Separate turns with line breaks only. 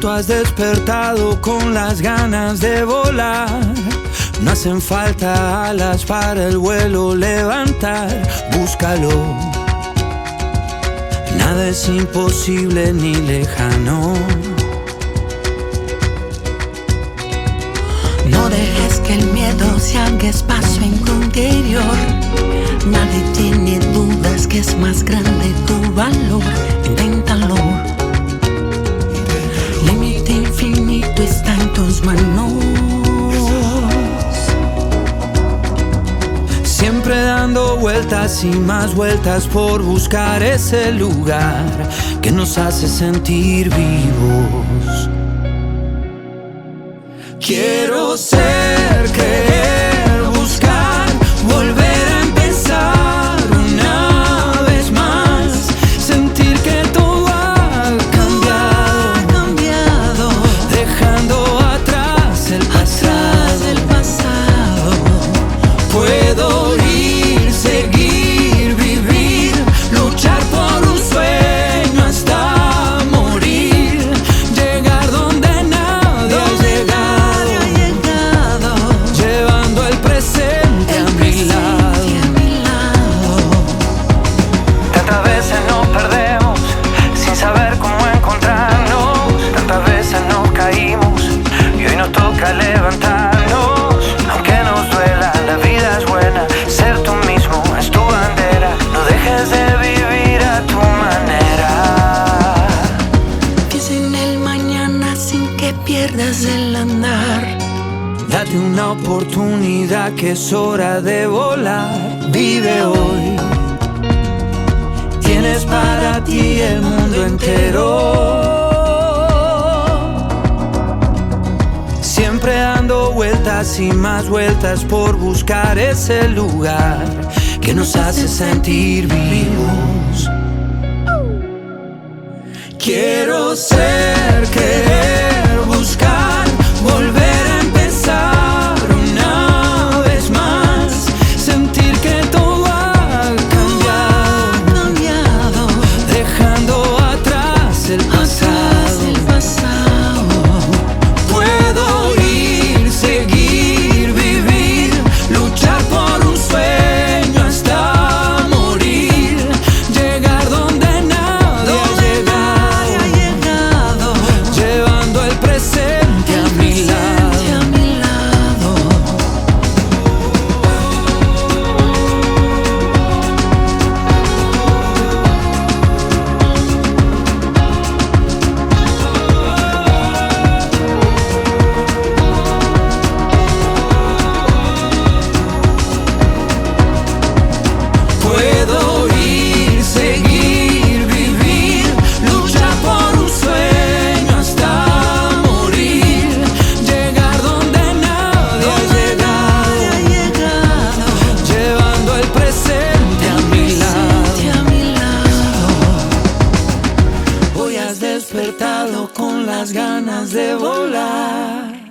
Tú has despertado con las ganas de volar. No hacen falta alas para el vuelo levantar. Búscalo. Nada es imposible ni lejano.
No dejes que el miedo se haga espacio en tu interior.
vueltas y más vueltas por buscar ese lugar que nos hace sentir vivos. Quiero ser que
te pierdas el andar.
Date una oportunidad que es hora de volar. Vive hoy. Tienes para ti el mundo entero. Siempre dando vueltas y más vueltas por buscar ese lugar que nos hace sentir vivos. Quiero ser. despertado con las ganas de volar.